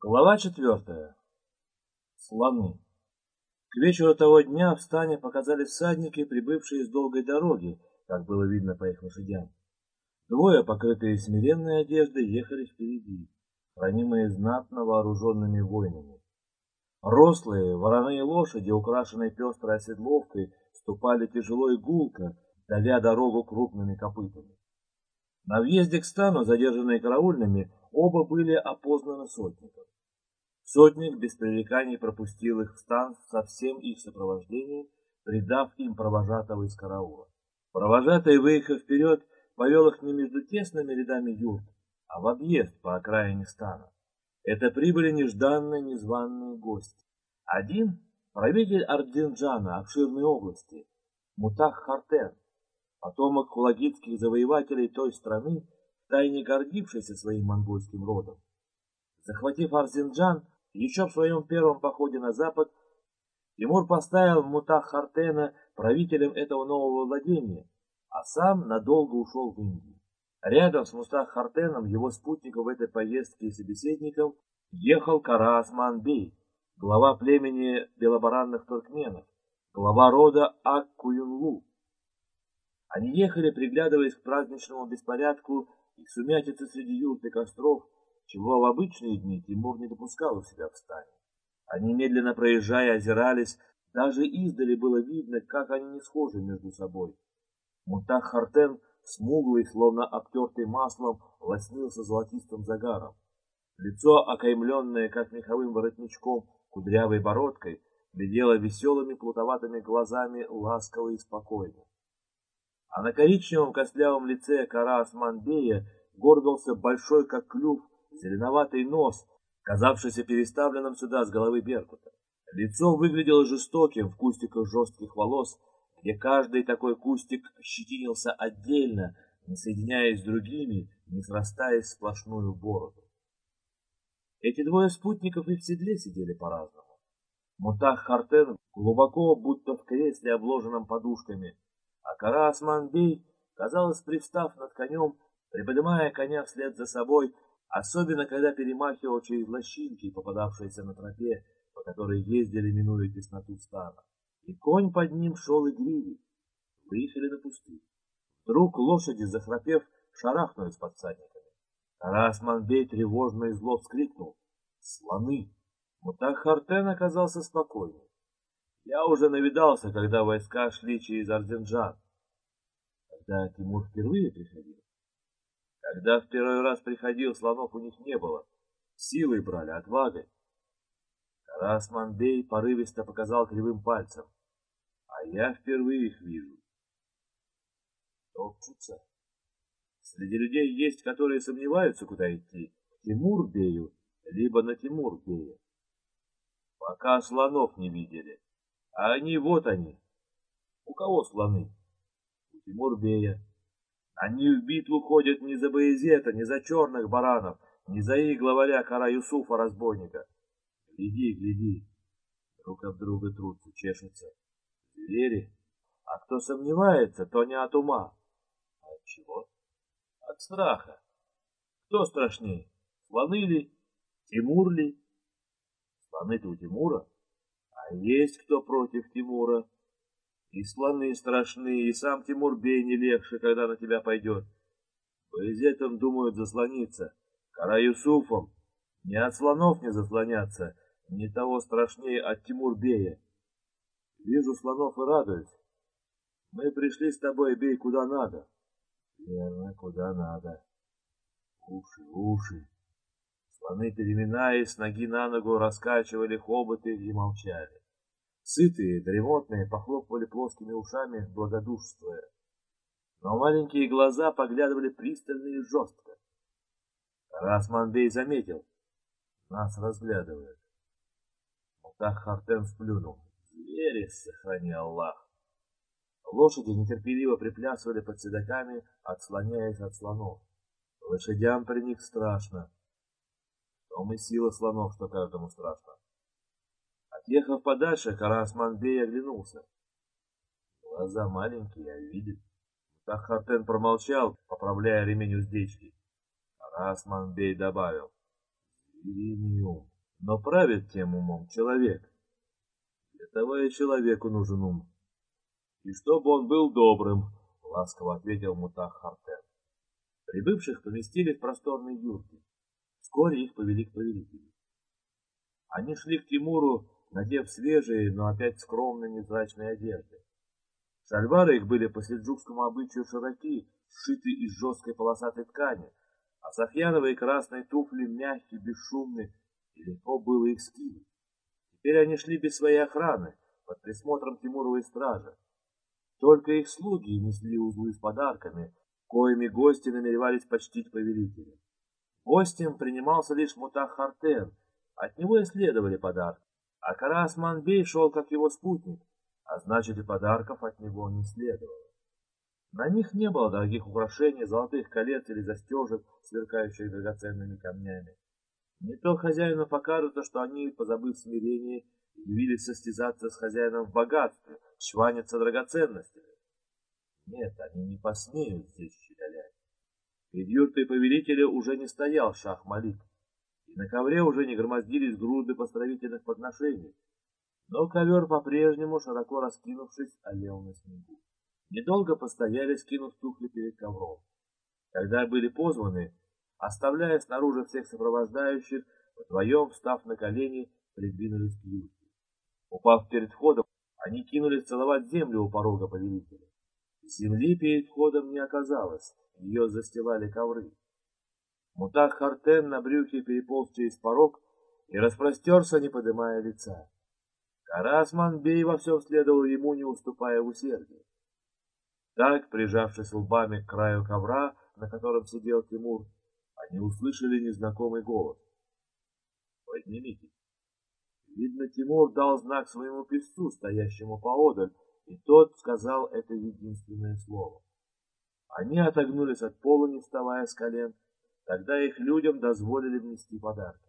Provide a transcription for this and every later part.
Глава четвертая. Слоны. К вечеру того дня в стане показались всадники, прибывшие с долгой дороги, как было видно по их лошадям. Двое, покрытые смиренной одеждой, ехали впереди, хранимые знатно вооруженными воинами. Рослые вороные лошади, украшенные пестрой оседловкой, ступали тяжело и гулко, давя дорогу крупными копытами. На въезде к стану, задержанные караульными, оба были опознаны сотником. Сотник без пререканий пропустил их в стан со всем их сопровождением, придав им провожатого из караула. Провожатый, выехав вперед, повел их не между тесными рядами юрт, а в объезд по окраине стана. Это прибыли нежданные незваные гости. Один — правитель Ардинджана, обширной области, Мутах Хартен, потомок хулагитских завоевателей той страны, тайне гордившийся своим монгольским родом. Захватив Арзинджан, еще в своем первом походе на запад Тимур поставил Мутах Хартена правителем этого нового владения, а сам надолго ушел в Индию. Рядом с Мустах Хартеном, его спутником в этой поездке и собеседником, ехал Кара Осман Бей, глава племени белобаранных туркменов, глава рода Ак-Куюнлу. Они ехали, приглядываясь к праздничному беспорядку и сумятице среди и костров, чего в обычные дни Тимур не допускал у себя в стане. Они, медленно проезжая, озирались, даже издали было видно, как они не схожи между собой. Мутах Хартен, смуглый, словно обтертый маслом, лоснился золотистым загаром. Лицо, окаймленное, как меховым воротничком, кудрявой бородкой, глядело веселыми плутоватыми глазами ласково и спокойно. А на коричневом костлявом лице кара Османбея горбился большой, как клюв, зеленоватый нос, казавшийся переставленным сюда с головы Беркута. Лицо выглядело жестоким в кустиках жестких волос, где каждый такой кустик щетинился отдельно, не соединяясь с другими, не срастаясь в сплошную бороду. Эти двое спутников и в седле сидели по-разному. Мутах Хартен глубоко, будто в кресле, обложенном подушками, а Кара Османбей, казалось, пристав над конем, приподнимая коня вслед за собой, особенно когда перемахивал через лощинки, попадавшиеся на тропе, по которой ездили, минуя тесноту стана. И конь под ним шел игривый. Выехали на пустырь. Вдруг лошади, захрапев, шарахнулись под всадниками. Тарас Манбей тревожно и зло вскрикнул. Слоны! Мутах Хартен оказался спокойным. Я уже навидался, когда войска шли через Арзенджан. Когда Тимур впервые приходил, когда в первый раз приходил, слонов у них не было. Силой брали, отвагой. Тарас Мандей порывисто показал кривым пальцем. А я впервые их вижу. Топчутся. Среди людей есть, которые сомневаются, куда идти. Тимур Бею, либо на Тимур Бея. Пока слонов не видели. А они вот они. У кого слоны? У Тимур Бея. Они в битву ходят не за Боязета, не за черных баранов, не за их главаря Кара Юсуфа, разбойника. Гляди, гляди, друг об друга трутся, чешутся. Звери. А кто сомневается, то не от ума. А от чего? От страха. Кто страшнее, слоны ли, Тимур ли? Слоны-то у Тимура, есть кто против Тимура. И слоны страшны, и сам Тимурбей не легче, когда на тебя пойдет. Боязетом думают заслониться, Кара Юсуфом. Не от слонов не заслоняться, не того страшнее от Тимурбея. Вижу слонов и радуюсь. Мы пришли с тобой, бей, куда надо. Верно, куда надо. Уши, уши. Слоны, переминаясь, ноги на ногу раскачивали хоботы и молчали. Сытые, дремотные, похлопывали плоскими ушами, благодушствуя. Но маленькие глаза поглядывали пристально и жестко. Расманбей заметил. Нас разглядывают. Мутах Хартен сплюнул. Звери, сохрани Аллах. Лошади нетерпеливо приплясывали под седоками, отслоняясь от слонов. Лошадям при них страшно. Том и сила слонов, что каждому страшно. Отъехав подальше, Карасманбей оглянулся. Глаза маленькие, а видит. Тахартен промолчал, поправляя ремень уздечки. Карасманбей добавил. Звериный ум. Но правит тем умом человек. Для того и человеку нужен ум. И чтобы он был добрым, ласково ответил Мутах Хартен. Прибывших поместили в просторные юрты. Вскоре их повели к повелителю. Они шли к Тимуру, надев свежие, но опять скромные невзрачные одежды. Шальвары их были по сельджукскому обычаю широки, сшиты из жесткой полосатой ткани, а софьяновые красные туфли мягкие, бесшумные, и легко было их скинуть. Теперь они шли без своей охраны, под присмотром Тимуровой стражи. Только их слуги несли узлы с подарками, коими гости намеревались почтить повелителя. Гостем принимался лишь Мутах Хартен, от него и следовали подарки. А Карас Манбей шел как его спутник, а значит и подарков от него не следовало. На них не было дорогих украшений, золотых колец или застежек, сверкающих драгоценными камнями. Не то хозяину покажется, что они, позабыв смирение, явились состязаться с хозяином в богатстве, чваниться драгоценностями. Нет, они не посмеют здесь щеголять. Перед юртой повелителя уже не стоял шах Малик, и на ковре уже не громоздились груды поздравительных подношений, но ковер по-прежнему, широко раскинувшись, олел на снегу. Недолго постояли, скинув туфли перед ковром. Когда были позваны, оставляя снаружи всех сопровождающих, вдвоем, встав на колени, придвинулись к юрте. Упав перед входом, они кинулись целовать землю у порога повелителя. Земли перед входом не оказалось, ее застилали ковры. Мутах Хартен на брюхе переполз через порог и распростерся, не подымая лица. Карасман Бей во всем следовал ему, не уступая в усердии. Так, прижавшись лбами к краю ковра, на котором сидел Тимур, они услышали незнакомый голос. «Поднимитесь!» Видно, Тимур дал знак своему песцу, стоящему поодаль, и тот сказал это единственное слово. Они отогнулись от пола, не вставая с колен, тогда их людям дозволили внести подарки.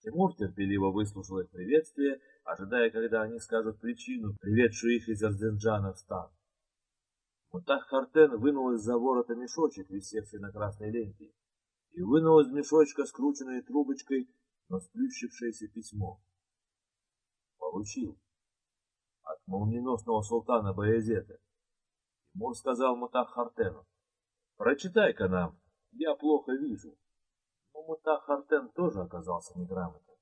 Тимур терпеливо выслушал их приветствие, ожидая, когда они скажут причину, приведшую их из Арзенджана в стан. Мутах Хартен вынул из-за ворота мешочек, висевший на красной ленте, и вынул из мешочка скрученной трубочкой, но сплющившееся письмо. Получил от молниеносного султана Баязета. Тимур сказал Мутах Хартену, прочитай-ка нам, я плохо вижу. Но Мутах Хартен тоже оказался неграмотным.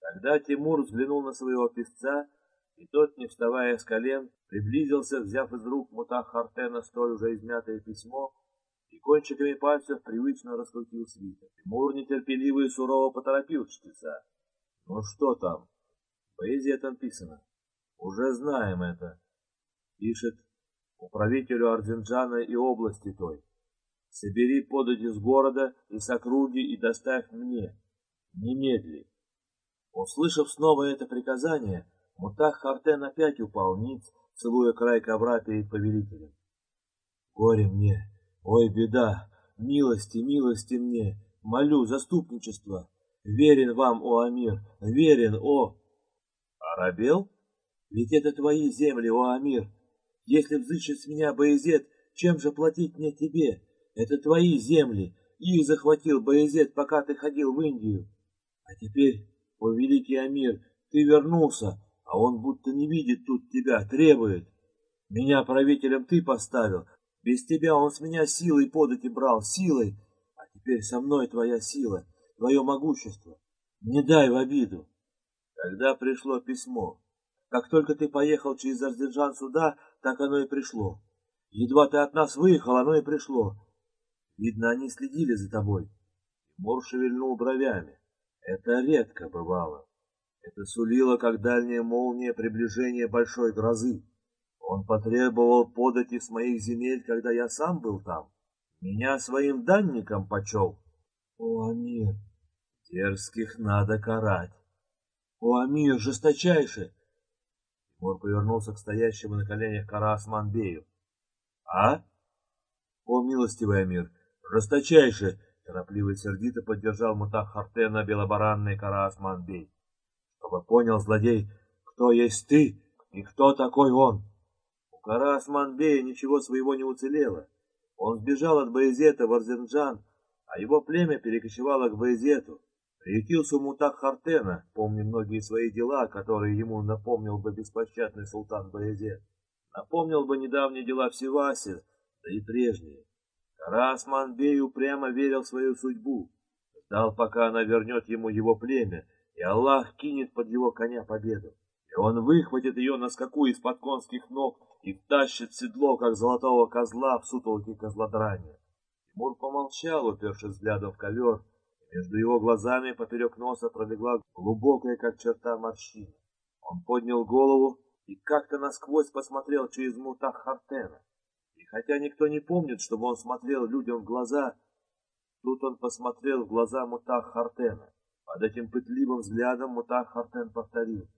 Тогда Тимур взглянул на своего песца, и тот, не вставая с колен, приблизился, взяв из рук Мутах Хартена столь уже измятое письмо, и кончиками пальцев привычно раскрутил свиток. Тимур нетерпеливо и сурово поторопил чтеца. «Ну что там?» «Поэзия там писана. Уже знаем это. Пишет управителю Арзенджана и области той. Собери подать из города и с округи и доставь мне. Немедли. Услышав снова это приказание, Мутах Хартен опять упал ниц, целуя край ковра перед повелителем. Горе мне, ой, беда, милости, милости мне, молю, заступничество. Верен вам, о Амир, верен, о... Арабел? Ведь это твои земли, о Амир. Если взыщет с меня Боязет, чем же платить мне тебе? Это твои земли. Их захватил Боязет, пока ты ходил в Индию. А теперь, о великий Амир, ты вернулся, а он будто не видит тут тебя, требует. Меня правителем ты поставил. Без тебя он с меня силой подать и брал, силой. А теперь со мной твоя сила, твое могущество. Не дай в обиду. Когда пришло письмо, как только ты поехал через Азербайджан сюда, так оно и пришло. Едва ты от нас выехал, оно и пришло. Видно, они следили за тобой. Мур шевельнул бровями. Это редко бывало. Это сулило, как дальняя молния, приближение большой грозы. Он потребовал подать из моих земель, когда я сам был там. Меня своим данником почел. О, Амир, дерзких надо карать. О, Амир, жесточайше, Мор повернулся к стоящему на коленях Кара Османбею. «А? О, милостивый Амир, жесточайше!» Торопливо и сердито поддержал Мутах Хартена белобаранный Кара Османбей. «Чтобы понял, злодей, кто есть ты и кто такой он!» У Кара Османбея ничего своего не уцелело. Он сбежал от Баязета в Арзенджан, а его племя перекочевало к Баязету. Приютился у Мутак Хартена, помня многие свои дела, которые ему напомнил бы беспощадный султан Баязет. Напомнил бы недавние дела в Севасе, да и прежние. Карасман Бей упрямо верил в свою судьбу, ждал, пока она вернет ему его племя, и Аллах кинет под его коня победу. И он выхватит ее на скаку из-под конских ног и втащит седло, как золотого козла в сутолке козлодрания. Тимур помолчал, упершись взглядом в ковер, между его глазами поперек носа пролегла глубокая, как черта, морщина. Он поднял голову и как-то насквозь посмотрел через мутах Хартена. И хотя никто не помнит, чтобы он смотрел людям в глаза, тут он посмотрел в глаза мутах Хартена. Под этим пытливым взглядом мутах Хартен повторил.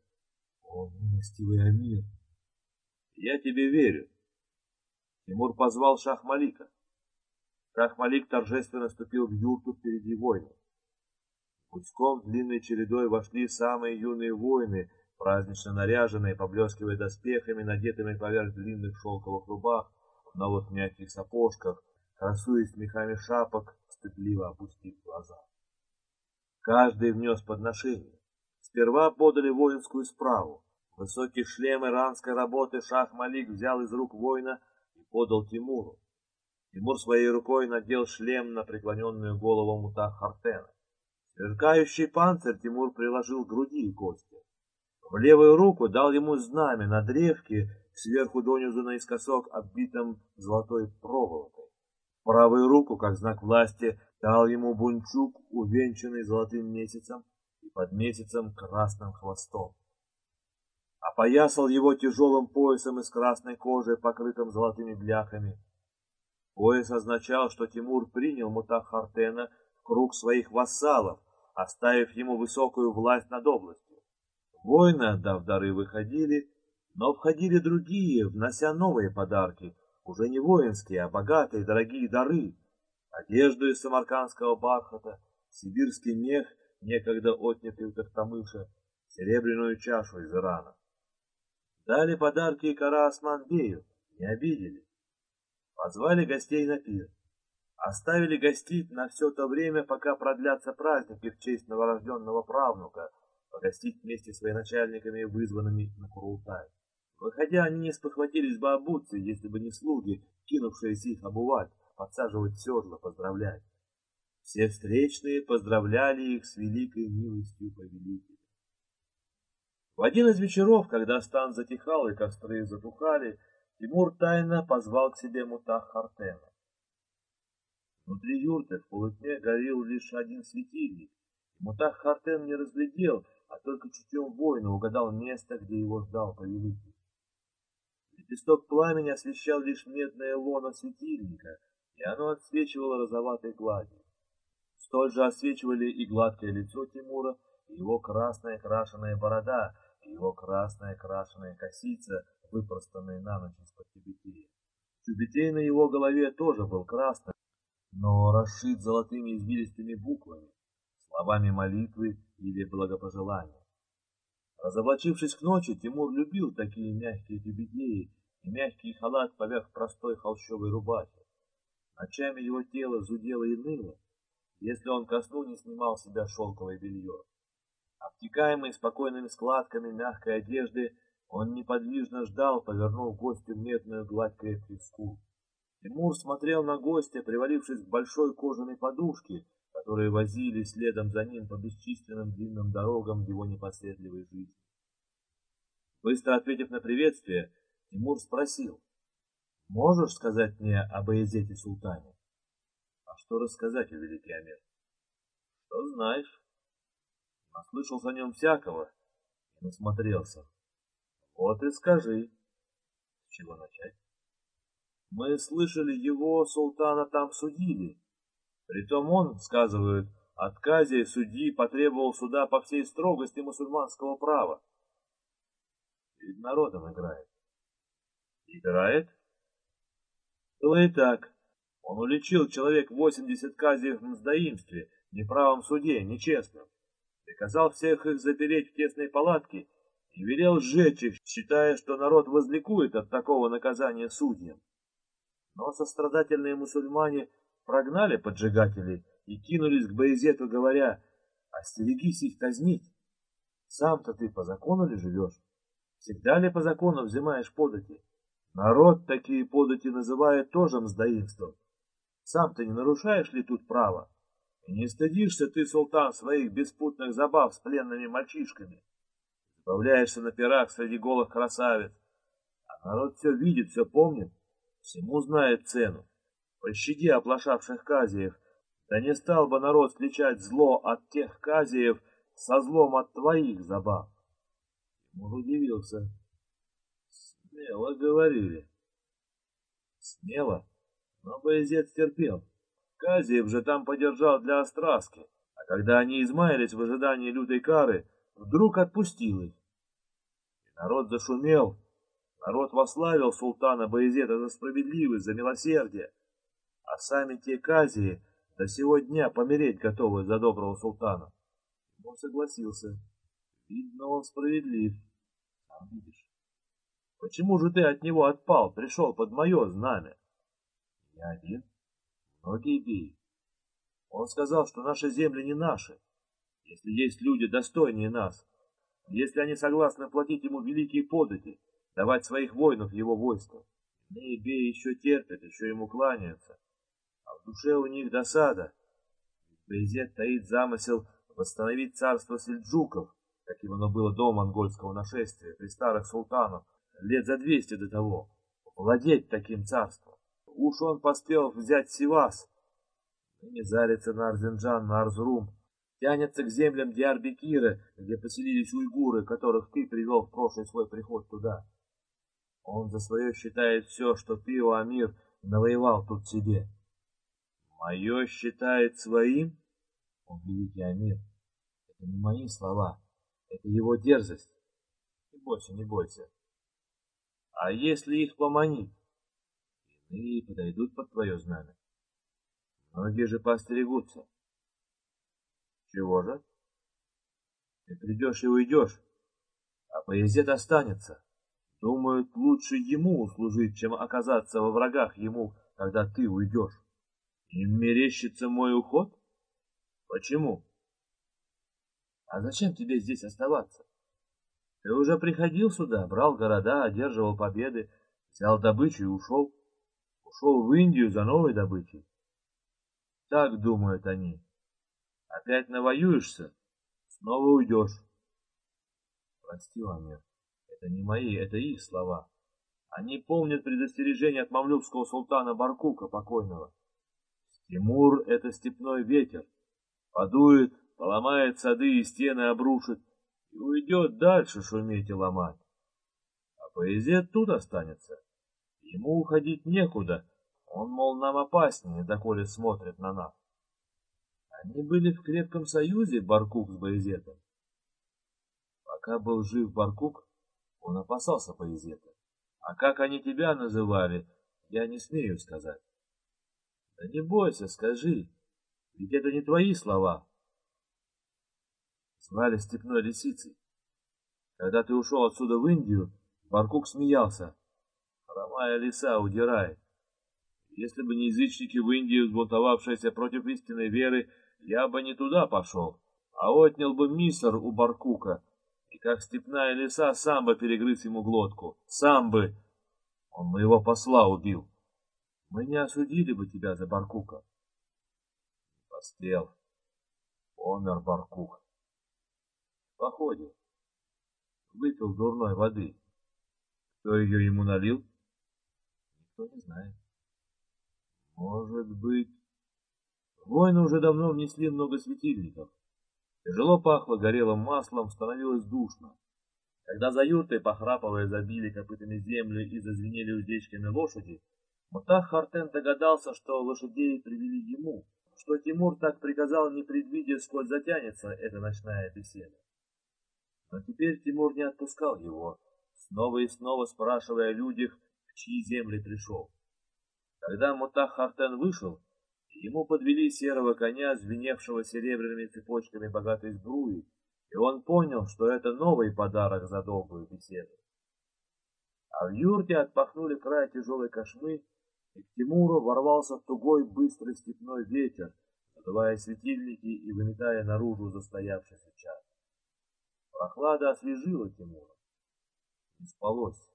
«О, милостивый Амир!» «Я тебе верю!» Тимур позвал Шах-Малика. Шах-Малик торжественно ступил в юрту впереди воинов. Гуськом длинной чередой вошли самые юные воины, празднично наряженные, поблескивая доспехами, надетыми поверх длинных шелковых рубах, в новых мягких сапожках, красуясь мехами шапок, стыдливо опустив глаза. Каждый внес подношение. Сперва подали воинскую справу. Высокий шлем иранской работы Шах-Малик взял из рук воина и подал Тимуру. Тимур своей рукой надел шлем на преклоненную голову Мутах Хартена. Сверкающий панцирь Тимур приложил к груди и кости. В левую руку дал ему знамя на древке, сверху донизу наискосок, оббитом золотой проволокой. Правую руку, как знак власти, дал ему бунчук, увенчанный золотым месяцем и под месяцем красным хвостом. Опоясал его тяжелым поясом из красной кожи, покрытым золотыми бляхами. Пояс означал, что Тимур принял Мутах Хартена круг своих вассалов, оставив ему высокую власть над областью. Воины, отдав дары, выходили, но входили другие, внося новые подарки, уже не воинские, а богатые, дорогие дары, одежду из самаркандского бархата, сибирский мех, некогда отнятый у Тахтамыша, серебряную чашу из Ирана. Дали подарки и Кара Османбею, не обидели. Позвали гостей на пир оставили гостить на все то время, пока продлятся праздники в честь новорожденного правнука, погостить вместе с военачальниками, вызванными на Курултай. Выходя, они не спохватились бы обуться, если бы не слуги, кинувшиеся их обувать, подсаживать в седло, поздравлять. Все встречные поздравляли их с великой милостью повелителя. В один из вечеров, когда стан затихал и костры затухали, Тимур тайно позвал к себе Мутах Хартена. Внутри юрты в полутьме горел лишь один светильник. Мутах Хартен не разглядел, а только чутьем воина угадал место, где его ждал повелитель. Лепесток пламени освещал лишь медное лоно светильника, и оно отсвечивало розоватой гладью. Столь же освечивали и гладкое лицо Тимура, и его красная крашеная борода, и его красная крашеная косица, выпростанная на ночь из-под тюбетея. Тюбетей на его голове тоже был красный, но расшит золотыми извилистыми буквами, словами молитвы или благопожелания. Разоблачившись к ночи, Тимур любил такие мягкие тюбетеи и мягкий халат поверх простой холщовой рубахи. Ночами его тело зудело и ныло, если он ко сну не снимал с себя шелковое белье. Обтекаемый спокойными складками мягкой одежды, он неподвижно ждал, повернув гостю медную гладь крепких скул. Тимур смотрел на гостя, привалившись к большой кожаной подушке, которые возили следом за ним по бесчисленным длинным дорогам его непоследливой жизни. Быстро ответив на приветствие, Тимур спросил, «Можешь сказать мне об Аязете Султане?» «А что рассказать о великий Амир?» «Что знаешь?» Наслышался о нем всякого и насмотрелся. «Вот и скажи». «С чего начать?» Мы слышали, его султана там судили. Притом он, сказывают, отказе судьи потребовал суда по всей строгости мусульманского права. Перед народом играет. Играет? Было и так. Он уличил человек восемьдесят казиев в мздоимстве, неправом суде, нечестном. Приказал всех их запереть в тесной палатке и велел сжечь их, считая, что народ возликует от такого наказания судьям. Но сострадательные мусульмане прогнали поджигателей и кинулись к Боязету, говоря, Остерегись их казнить. Сам-то ты по закону ли живешь? Всегда ли по закону взимаешь подати? Народ такие подати называет тоже мздоимством. Сам ты не нарушаешь ли тут право? И не стыдишься ты, султан, своих беспутных забав с пленными мальчишками? Забавляешься на пирах среди голых красавиц. А народ все видит, все помнит, всему знает цену. Пощади оплошавших казиев, да не стал бы народ сличать зло от тех казиев со злом от твоих забав. Тимур удивился. Смело говорили. Смело, но Боязет терпел. Казиев же там подержал для остраски, а когда они измаялись в ожидании лютой кары, вдруг отпустил их. И народ зашумел, народ вославил султана Боязета за справедливость, за милосердие, а сами те казии до сего дня помереть готовы за доброго султана. Он согласился. Видно, он справедлив. Сам видишь. Почему же ты от него отпал, пришел под мое знамя? Я один. Многие бей. Он сказал, что наши земли не наши. Если есть люди достойнее нас, если они согласны платить ему великие подати, давать своих воинов его войско, иные беи еще терпят, еще ему кланяются. А в душе у них досада. Ведь таит замысел восстановить царство сельджуков, каким оно было до монгольского нашествия, при старых султанах, лет за двести до того, владеть таким царством. Уж он поспел взять Сивас, не зарится на Арзенджан, на Арзрум, тянется к землям Диарбекира, где поселились уйгуры, которых ты привел в прошлый свой приход туда. Он за свое считает все, что ты, о Амир, навоевал тут себе. Мое считает своим? Он великий Амир. Это не мои слова, это его дерзость. Не бойся, не бойся. А если их поманить? Иные подойдут под твое знамя. Многие же поостерегутся. Чего же? Ты придешь и уйдешь, а поезет останется. Думают, лучше ему услужить, чем оказаться во врагах ему, когда ты уйдешь. Им мерещится мой уход? Почему? А зачем тебе здесь оставаться? Ты уже приходил сюда, брал города, одерживал победы, взял добычу и ушел. Ушел в Индию за новой добычей. Так думают они. Опять навоюешься, снова уйдешь. Прости, Амир, это не мои, это их слова. Они помнят предостережение от мамлюкского султана Баркука покойного. Тимур — это степной ветер. Подует, поломает сады и стены обрушит, и уйдет дальше шуметь и ломать. А поэзия тут останется. Ему уходить некуда, он, мол, нам опаснее, доколе смотрит на нас. Они были в крепком союзе, Баркук с Боязетом. Пока был жив Баркук, он опасался Боязета. А как они тебя называли, я не смею сказать. Да не бойся, скажи, ведь это не твои слова. Звали степной лисицей. Когда ты ушел отсюда в Индию, Баркук смеялся. Хромая лиса удирает. Если бы не язычники в Индии, взбунтовавшиеся против истинной веры, я бы не туда пошел, а отнял бы мисор у Баркука, и как степная лиса сам бы перегрыз ему глотку, сам бы. Он моего посла убил. Мы не осудили бы тебя за Баркука. Поспел. Помер Баркук. В. Выпил дурной воды. Кто ее ему налил? Никто не знает. Может быть... Воины уже давно внесли много светильников. Тяжело пахло горелым маслом, становилось душно. Когда за юртой, похрапывая, забили копытами землю и зазвенели уздечками лошади, Мутах Хартен догадался, что лошадей привели ему, что Тимур так приказал, не предвидя, сколь затянется эта ночная беседа. Но теперь Тимур не отпускал его, снова и снова спрашивая о людях, в чьи земли пришел. Когда Мутах Хартен вышел, ему подвели серого коня, звеневшего серебряными цепочками богатой сбруи, и он понял, что это новый подарок за долгую беседу. А в юрте отпахнули край тяжелой кошмы, и к Тимуру ворвался тугой быстрый степной ветер, задувая светильники и выметая наружу застоявшийся чад. Прохлада освежила Тимура. Не спалось.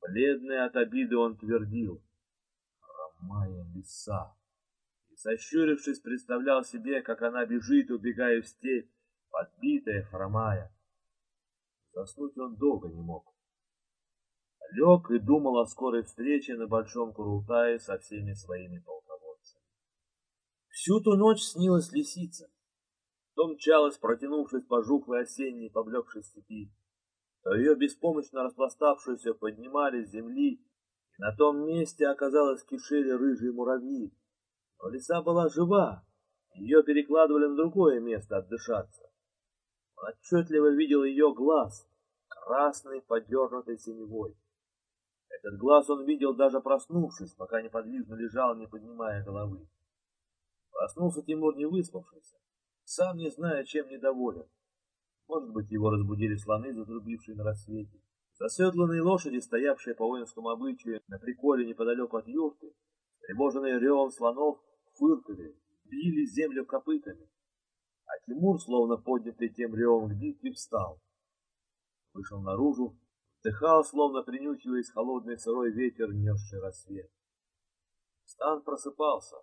Бледный от обиды он твердил. Хромая лиса. Сощурившись, представлял себе, как она бежит, убегая в степь, подбитая, хромая. Заснуть он долго не мог. Лег и думал о скорой встрече на Большом Курултае со всеми своими полководцами. Всю ту ночь снилась лисица. То мчалась, протянувшись по жухлой осенней поблекшей степи, то ее беспомощно распластавшуюся поднимали с земли, и на том месте, оказалось, кишели рыжие муравьи. Но лиса была жива, ее перекладывали на другое место отдышаться. Он отчетливо видел ее глаз, красный, подернутый синевой. Этот глаз он видел даже проснувшись, пока неподвижно лежал, не поднимая головы. Проснулся Тимур не выспавшийся, сам не зная, чем недоволен. Может быть, его разбудили слоны, затрубившие на рассвете. Заседланные лошади, стоявшие по воинскому обычаю на приколе неподалеку от юрты, тревоженные ревом слонов, фыркали, били землю копытами. А Тимур, словно поднятый тем ревом к битве, встал. Вышел наружу, вдыхал, словно принюхиваясь холодный сырой ветер, несший рассвет. Стан просыпался.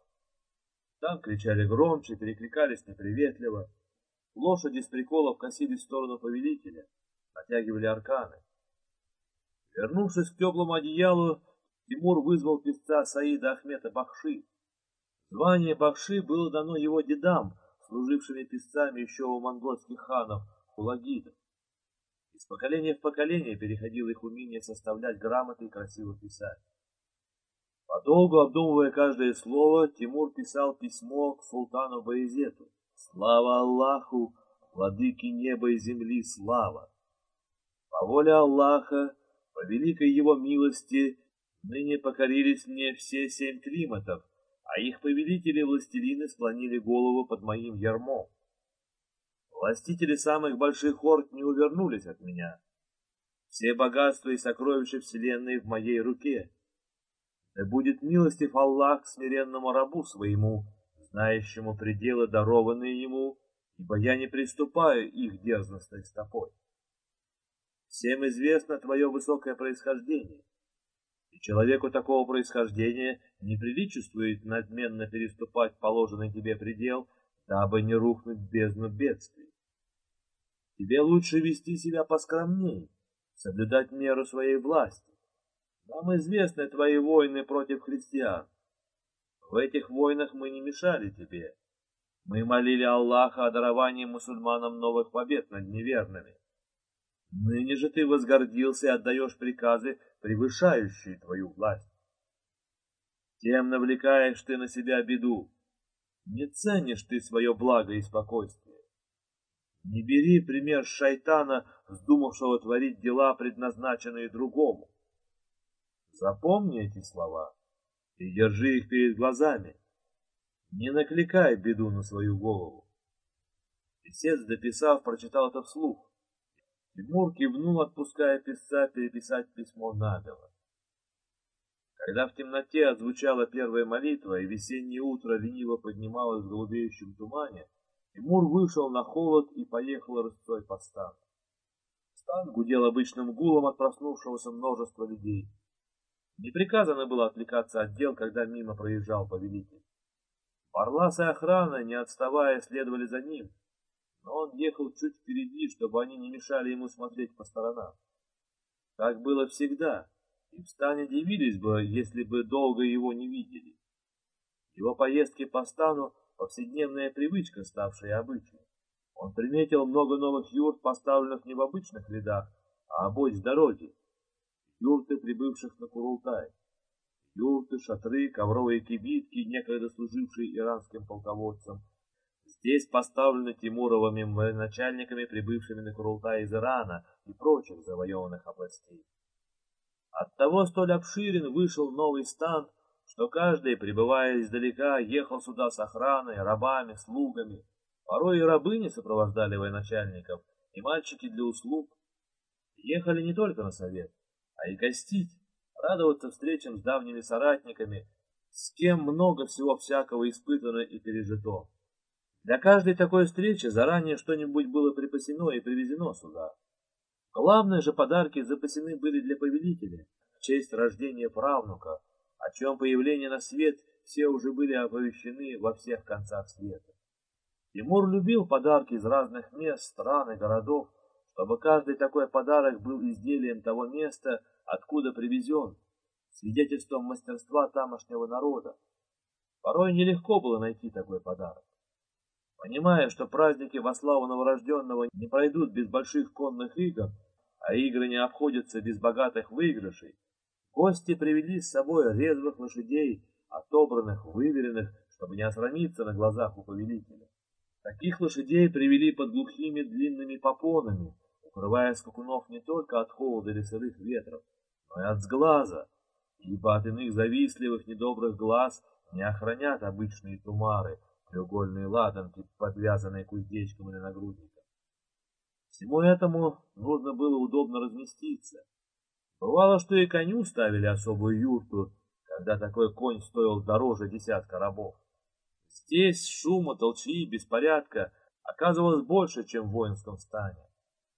Там кричали громче, перекликались неприветливо. Лошади с приколов косились в сторону повелителя, натягивали арканы. Вернувшись к теплому одеялу, Тимур вызвал песца Саида Ахмета Бахши. Звание Бахши было дано его дедам, служившими песцами еще у монгольских ханов, хулагидов. Из поколения в поколение переходило их умение составлять грамоты и красиво писать. Подолгу обдумывая каждое слово, Тимур писал письмо к султану Баязету. «Слава Аллаху, владыке неба и земли, слава! По воле Аллаха, по великой его милости, ныне покорились мне все семь климатов, а их повелители-властелины склонили голову под моим ярмом. Властители самых больших орд не увернулись от меня. Все богатства и сокровища вселенной в моей руке. Да будет милостив Аллах к смиренному рабу своему, знающему пределы, дарованные ему, ибо я не приступаю их дерзностной стопой. Всем известно твое высокое происхождение, и человеку такого происхождения не приличествует надменно переступать положенный тебе предел, дабы не рухнуть в бездну бедствий. Тебе лучше вести себя поскромней, соблюдать меру своей власти. Нам известны твои войны против христиан. В этих войнах мы не мешали тебе. Мы молили Аллаха о даровании мусульманам новых побед над неверными. Ныне же ты возгордился и отдаешь приказы, превышающие твою власть. Тем навлекаешь ты на себя беду. Не ценишь ты свое благо и спокойствие. Не бери пример шайтана, вздумавшего творить дела, предназначенные другому. Запомни эти слова и держи их перед глазами. Не накликай беду на свою голову. Песец, дописав, прочитал это вслух. Тимур кивнул, отпуская писца переписать письмо надо. Когда в темноте отзвучала первая молитва, и весеннее утро лениво поднималось в голубеющем тумане, Тимур вышел на холод и поехал рысцой по стану. Стан гудел обычным гулом от проснувшегося множества людей. Не приказано было отвлекаться от дел, когда мимо проезжал повелитель. Барлас и охрана, не отставая, следовали за ним, но он ехал чуть впереди, чтобы они не мешали ему смотреть по сторонам. Так было всегда, и в стане дивились бы, если бы долго его не видели. Его поездки по стану повседневная привычка, ставшая обычаем. Он приметил много новых юрт, поставленных не в обычных рядах, а обочь дороги. Юрты, прибывших на Курултай. Юрты, шатры, ковровые кибитки, некогда служившие иранским полководцам. Здесь поставлены Тимуровыми военачальниками, прибывшими на Курултай из Ирана и прочих завоеванных областей. Оттого столь обширен вышел новый стан, что каждый, прибывая издалека, ехал сюда с охраной, рабами, слугами. Порой и рабыни сопровождали военачальников, и мальчики для услуг. Ехали не только на совет, а и гостить, радоваться встречам с давними соратниками, с кем много всего всякого испытано и пережито. Для каждой такой встречи заранее что-нибудь было припасено и привезено сюда. Главные же подарки запасены были для повелителя в честь рождения правнука, о чем появление на свет все уже были оповещены во всех концах света. Тимур любил подарки из разных мест, стран и городов, чтобы каждый такой подарок был изделием того места, откуда привезен, свидетельством мастерства тамошнего народа. Порой нелегко было найти такой подарок. Понимая, что праздники во славу новорожденного не пройдут без больших конных игр, а игры не обходятся без богатых выигрышей, гости привели с собой резвых лошадей, отобранных, выверенных, чтобы не осрамиться на глазах у повелителя. Таких лошадей привели под глухими длинными попонами, укрывая скакунов не только от холода или сырых ветров, но и от сглаза, ибо от иных завистливых недобрых глаз не охранят обычные тумары, треугольные ладанки, подвязанные к уздечкам или нагрудникам. Всему этому нужно было удобно разместиться. Бывало, что и коню ставили особую юрту, когда такой конь стоил дороже десятка рабов. Здесь шума, толчи, беспорядка оказывалось больше, чем в воинском стане.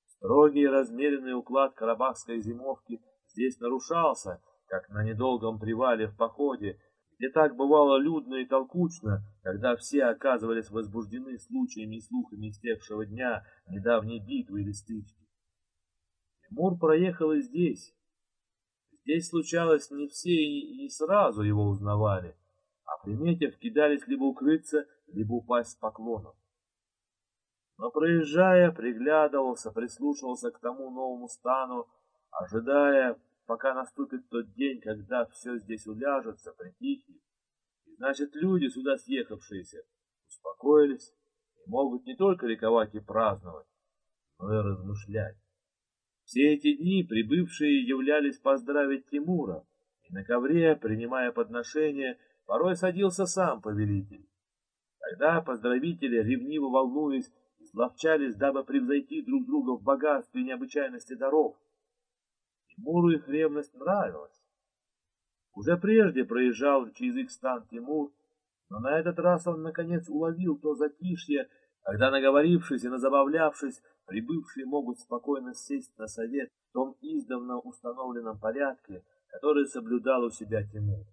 Строгий и размеренный уклад карабахской зимовки здесь нарушался, как на недолгом привале в походе, где так бывало людно и толкучно, когда все оказывались возбуждены случаями и слухами истекшего дня, недавней битвы или стычки. Тимур проехал и здесь. Здесь случалось не все и не сразу его узнавали, а приметив, кидались либо укрыться, либо упасть с поклоном. Но проезжая, приглядывался, прислушивался к тому новому стану, ожидая, пока наступит тот день, когда все здесь уляжется, притихнет. И значит, люди, сюда съехавшиеся, успокоились и могут не только ликовать и праздновать, но и размышлять. Все эти дни прибывшие являлись поздравить Тимура, и на ковре, принимая подношения, порой садился сам повелитель. Тогда поздравители, ревниво волнуясь, изловчались, дабы превзойти друг друга в богатстве и необычайности даров. Тимуру их ревность нравилась. Уже прежде проезжал через их стан Тимур, но на этот раз он наконец уловил то затишье, когда, наговорившись и назабавлявшись, прибывшие могут спокойно сесть на совет в том издавна установленном порядке, который соблюдал у себя Тимур.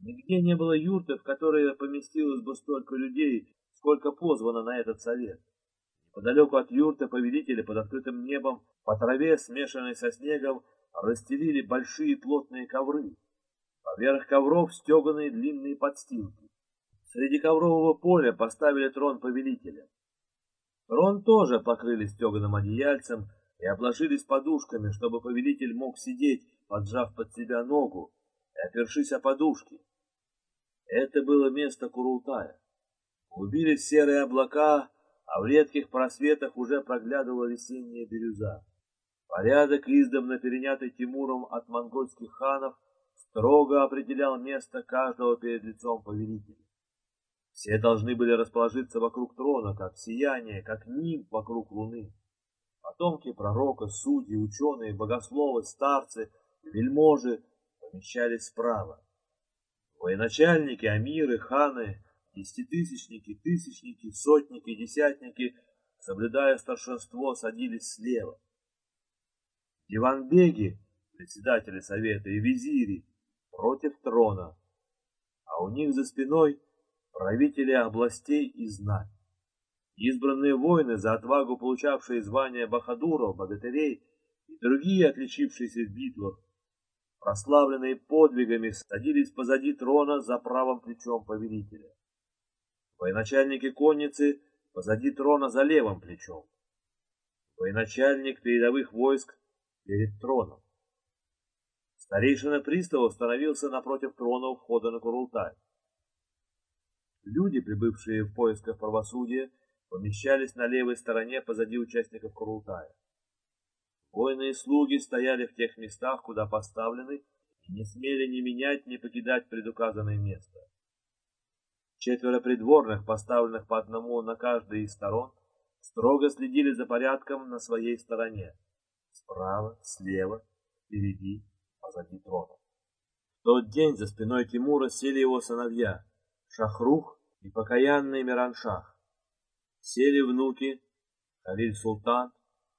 Нигде не было юрты, в которой поместилось бы столько людей, сколько позвано на этот совет. Неподалеку от юрты повелителя под открытым небом по траве, смешанной со снегом, расстелили большие плотные ковры. Поверх ковров стеганые длинные подстилки. Среди коврового поля поставили трон повелителя. Трон тоже покрыли стеганым одеяльцем и обложились подушками, чтобы повелитель мог сидеть, поджав под себя ногу и опершись о подушки. Это было место Курултая. Убились серые облака, а в редких просветах уже проглядывала весенняя бирюза. Порядок, издавна перенятый Тимуром от монгольских ханов, строго определял место каждого перед лицом повелителя. Все должны были расположиться вокруг трона, как сияние, как нимб вокруг луны. Потомки пророка, судьи, ученые, богословы, старцы, вельможи помещались справа. Военачальники, амиры, ханы, десятитысячники, тысячники, сотники, десятники, соблюдая старшинство, садились слева. Диванбеги, председатели совета, и визири против трона, а у них за спиной правители областей и знать. Избранные воины, за отвагу получавшие звания бахадуров, богатырей и другие, отличившиеся в битвах, прославленные подвигами, садились позади трона за правым плечом повелителя. Военачальники конницы позади трона за левым плечом. Военачальник передовых войск перед троном. Старейшина пристава становился напротив трона у входа на Курултай. Люди, прибывшие в поисках правосудия, помещались на левой стороне позади участников Курултая. Воины и слуги стояли в тех местах, куда поставлены, и не смели ни менять, ни покидать предуказанное место. Четверо придворных, поставленных по одному на каждой из сторон, строго следили за порядком на своей стороне. Справа, слева, впереди, позади трона. В тот день за спиной Тимура сели его сыновья Шахрух и покаянный Мираншах. Сели внуки Халиль Султан,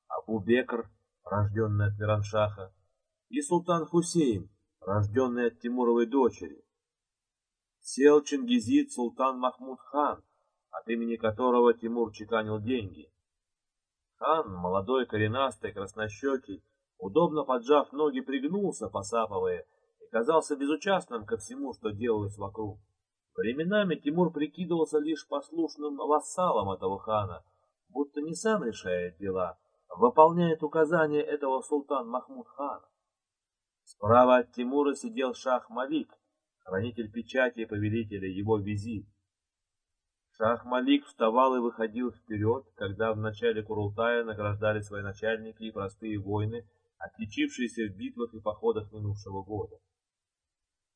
Абу Бекр, рожденный от Мираншаха, и султан Хусейн, рожденный от Тимуровой дочери. Сел Чингизид султан Махмуд хан, от имени которого Тимур чеканил деньги. Хан, молодой, коренастый, краснощекий, удобно поджав ноги, пригнулся, посапывая, и казался безучастным ко всему, что делалось вокруг. Временами Тимур прикидывался лишь послушным вассалом этого хана, будто не сам решает дела, а выполняет указания этого султан Махмуд хана. Справа от Тимура сидел шах Малик, хранитель печати и повелителя, его визит. Шах Малик вставал и выходил вперед, когда в начале Курултая награждали свои начальники и простые воины, отличившиеся в битвах и походах минувшего года.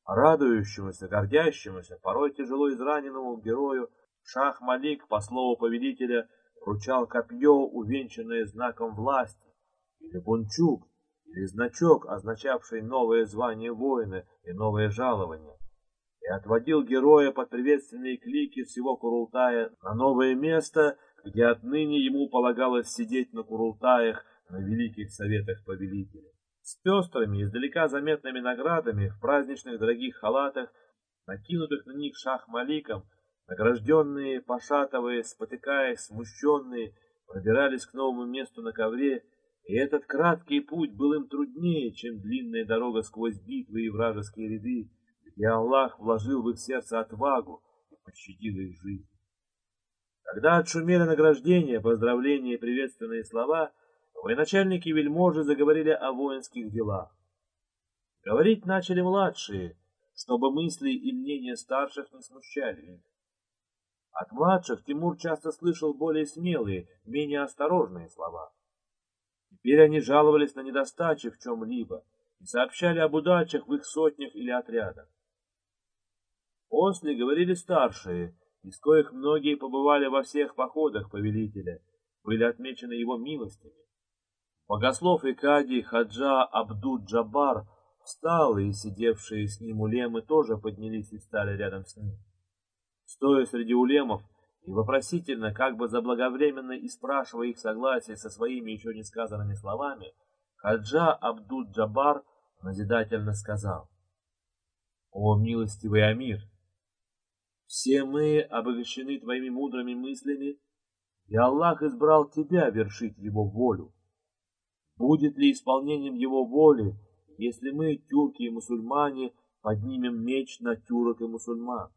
Радующемуся, гордящемуся, порой тяжело израненному герою, Шах Малик, по слову повелителя, вручал копье, увенчанное знаком власти, или бунчук, или значок, означавший новое звание воина и новое жалование и отводил героя под приветственные клики всего Курултая на новое место, где отныне ему полагалось сидеть на Курултаях на великих советах повелителя. С пестрыми, издалека заметными наградами, в праздничных дорогих халатах, накинутых на них шах-маликом, награжденные, пошатывая, спотыкаясь, смущенные, пробирались к новому месту на ковре, и этот краткий путь был им труднее, чем длинная дорога сквозь битвы и вражеские ряды, и Аллах вложил в их сердце отвагу и пощадил их жизнь. Когда отшумели награждения, поздравления и приветственные слова, военачальники вельможи заговорили о воинских делах. Говорить начали младшие, чтобы мысли и мнения старших не смущали их. От младших Тимур часто слышал более смелые, менее осторожные слова. Теперь они жаловались на недостачи в чем-либо и сообщали об удачах в их сотнях или отрядах. После говорили старшие, из коих многие побывали во всех походах повелителя, были отмечены его милостями. Богослов Кади Хаджа Абдуд-Джабар встал, и сидевшие с ним улемы тоже поднялись и встали рядом с ним. Стоя среди улемов и вопросительно, как бы заблаговременно и спрашивая их согласие со своими еще не сказанными словами, Хаджа Абдуд-Джабар назидательно сказал, «О, милостивый Амир!» Все мы обогащены твоими мудрыми мыслями, и Аллах избрал тебя вершить его волю. Будет ли исполнением его воли, если мы, тюрки и мусульмане, поднимем меч на тюрок и мусульман?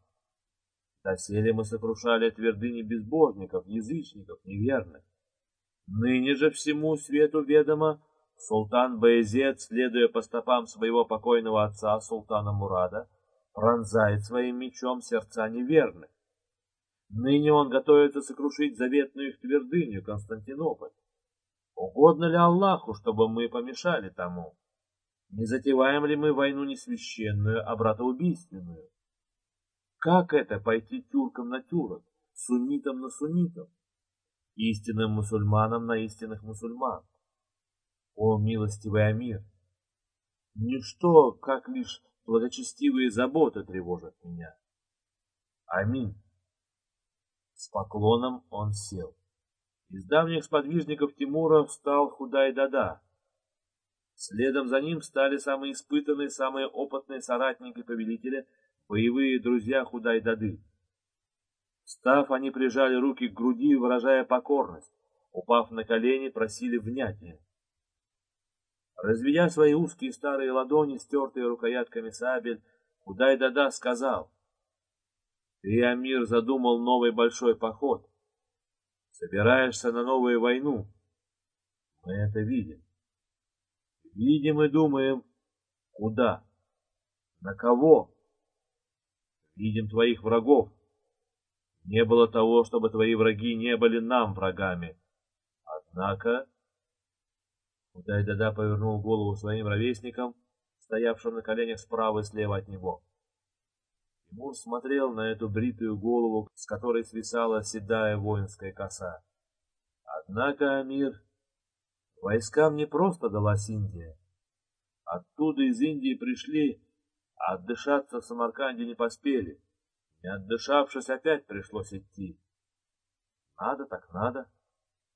Доселе мы сокрушали твердыни безбожников, язычников, неверных. Ныне же всему свету ведомо, султан Баязет, следуя по стопам своего покойного отца, султана Мурада, пронзает своим мечом сердца неверных. Ныне он готовится сокрушить заветную их твердыню Константинополь. Угодно ли Аллаху, чтобы мы помешали тому? Не затеваем ли мы войну не священную, а братоубийственную? Как это пойти тюркам на тюрок, суннитам на суннитов, истинным мусульманам на истинных мусульман? О, милостивый Амир! Ничто, как лишь благочестивые заботы тревожат меня. Аминь. С поклоном он сел. Из давних сподвижников Тимура встал Худай-Дада. Следом за ним стали самые испытанные, самые опытные соратники повелителя, боевые друзья Худай-Дады. Встав, они прижали руки к груди, выражая покорность. Упав на колени, просили внятия. Разведя свои узкие старые ладони, стертые рукоятками сабель, Удай-Дада сказал, «Ты, Амир, задумал новый большой поход. Собираешься на новую войну. Мы это видим. Видим и думаем, куда, на кого. Видим твоих врагов. Не было того, чтобы твои враги не были нам врагами. Однако Удай-Дада повернул голову своим ровесникам, стоявшим на коленях справа и слева от него. Тимур смотрел на эту бритую голову, с которой свисала седая воинская коса. Однако, Амир, войскам не просто далась Индия. Оттуда из Индии пришли, а отдышаться в Самарканде не поспели. Не отдышавшись, опять пришлось идти. Надо так надо.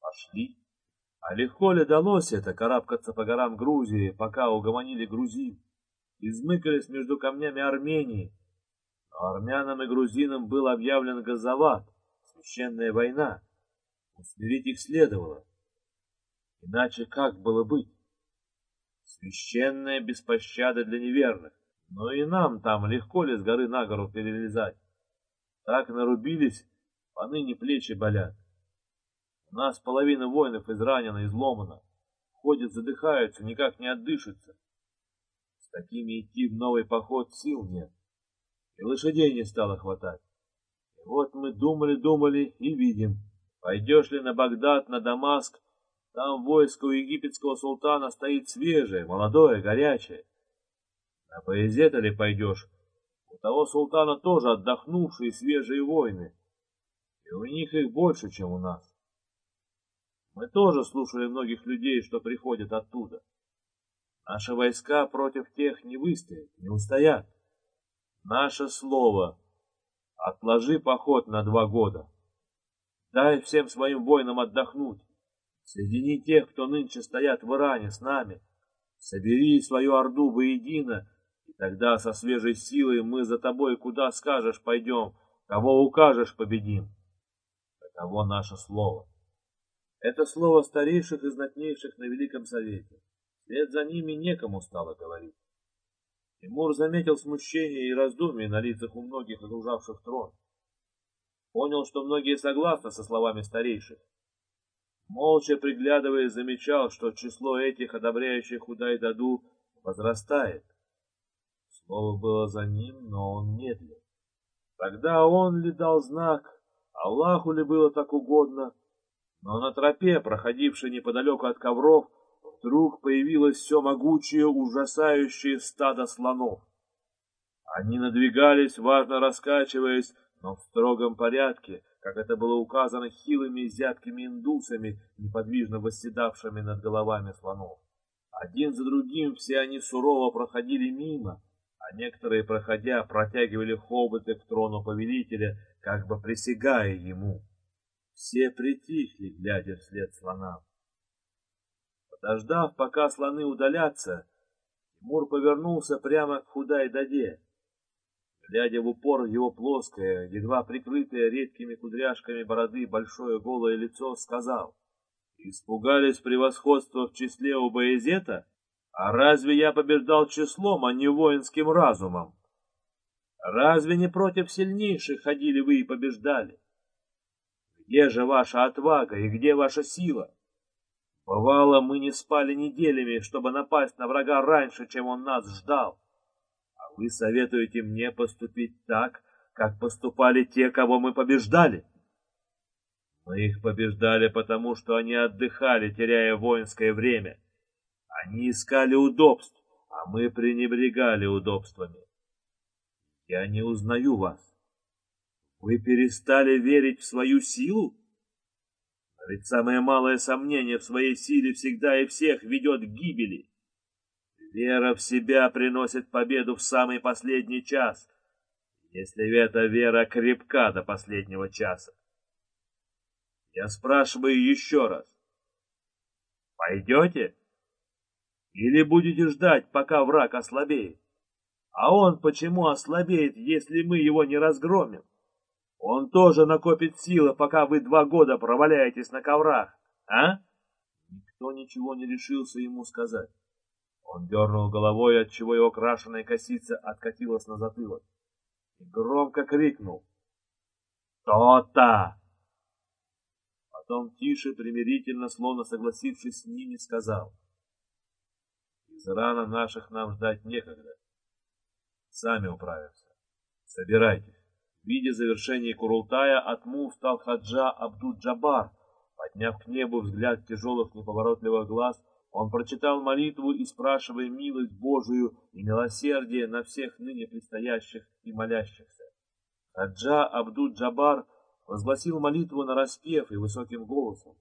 Пошли. А легко ли далось это, карабкаться по горам Грузии, пока угомонили грузин? Измыкались между камнями Армении. Но армянам и грузинам был объявлен газоват, священная война. Усмирить их следовало. Иначе как было быть? Священная без пощады для неверных. Но и нам там легко ли с горы на гору перелезать? Так нарубились, поныне плечи болят. У нас половина воинов изранена, изломана. Ходят, задыхаются, никак не отдышатся. С такими идти в новый поход сил нет. И лошадей не стало хватать. И вот мы думали-думали и видим. Пойдешь ли на Багдад, на Дамаск, там войско у египетского султана стоит свежее, молодое, горячее. На Поезета ли пойдешь? У того султана тоже отдохнувшие свежие войны, и у них их больше, чем у нас. Мы тоже слушали многих людей, что приходят оттуда. Наши войска против тех не выстоят, не устоят. Наше слово — отложи поход на два года. Дай всем своим воинам отдохнуть. Соедини тех, кто нынче стоят в Иране с нами. Собери свою орду воедино, и тогда со свежей силой мы за тобой куда скажешь пойдем, кого укажешь победим. Таково наше слово. Это слово старейших и знатнейших на Великом Совете. Вслед за ними некому стало говорить. Тимур заметил смущение и раздумие на лицах у многих окружавших трон. Понял, что многие согласны со словами старейших. Молча приглядываясь, замечал, что число этих, одобряющих Худайдаду, возрастает. Слово было за ним, но он медлил. Тогда он ли дал знак, Аллаху ли было так угодно, но на тропе, проходившей неподалеку от ковров, вдруг появилось все могучее, ужасающее стадо слонов. Они надвигались, важно раскачиваясь, но в строгом порядке, как это было указано хилыми и зябкими индусами, неподвижно восседавшими над головами слонов. Один за другим все они сурово проходили мимо, а некоторые, проходя, протягивали хоботы к трону повелителя, как бы присягая ему. Все притихли, глядя вслед слонам. Подождав, пока слоны удалятся, Тимур повернулся прямо к Худай-Даде глядя в упор его плоское, едва прикрытое редкими кудряшками бороды большое голое лицо, сказал, «Испугались превосходства в числе у Боязета? А разве я побеждал числом, а не воинским разумом? Разве не против сильнейших ходили вы и побеждали? Где же ваша отвага и где ваша сила? Бывало, мы не спали неделями, чтобы напасть на врага раньше, чем он нас ждал. Вы советуете мне поступить так, как поступали те, кого мы побеждали? Мы их побеждали, потому что они отдыхали, теряя воинское время. Они искали удобств, а мы пренебрегали удобствами. Я не узнаю вас. Вы перестали верить в свою силу? Ведь самое малое сомнение в своей силе всегда и всех ведет к гибели. Вера в себя приносит победу в самый последний час, если эта вера крепка до последнего часа. Я спрашиваю еще раз. Пойдете? Или будете ждать, пока враг ослабеет? А он почему ослабеет, если мы его не разгромим? Он тоже накопит силы, пока вы два года проваляетесь на коврах, а? Никто ничего не решился ему сказать. Он дернул головой, отчего его крашеная косица откатилась на затылок. И громко крикнул. «То-то!» Потом тише, примирительно, словно согласившись с ними, сказал. «Из наших нам ждать некогда. Сами управимся. Собирайтесь». Видя завершение Курултая, от Му встал Хаджа Абдуд-Джабар, подняв к небу взгляд тяжелых неповоротливых глаз, он прочитал молитву и спрашивая милость Божию и милосердие на всех ныне предстоящих и молящихся. Хаджа Абдуд-Джабар возгласил молитву на распев и высоким голосом.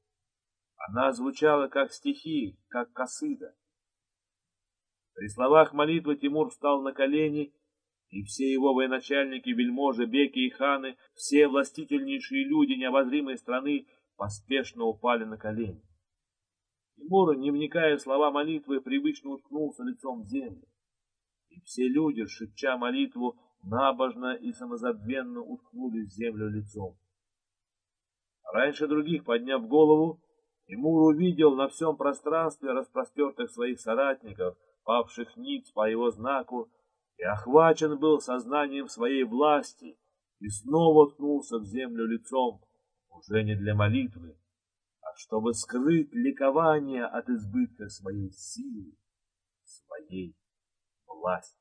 Она звучала как стихи, как косыда. При словах молитвы Тимур встал на колени и все его военачальники, вельможи, беки и ханы, все властительнейшие люди необозримой страны поспешно упали на колени. Тимур, не вникая в слова молитвы, привычно уткнулся лицом в землю. И все люди, шепча молитву, набожно и самозабвенно уткнулись в землю лицом. Раньше других, подняв голову, Тимур увидел на всем пространстве распростертых своих соратников, павших ниц по его знаку, и охвачен был сознанием своей власти, и снова уткнулся в землю лицом, уже не для молитвы, а чтобы скрыть ликование от избытка своей силы, своей власти.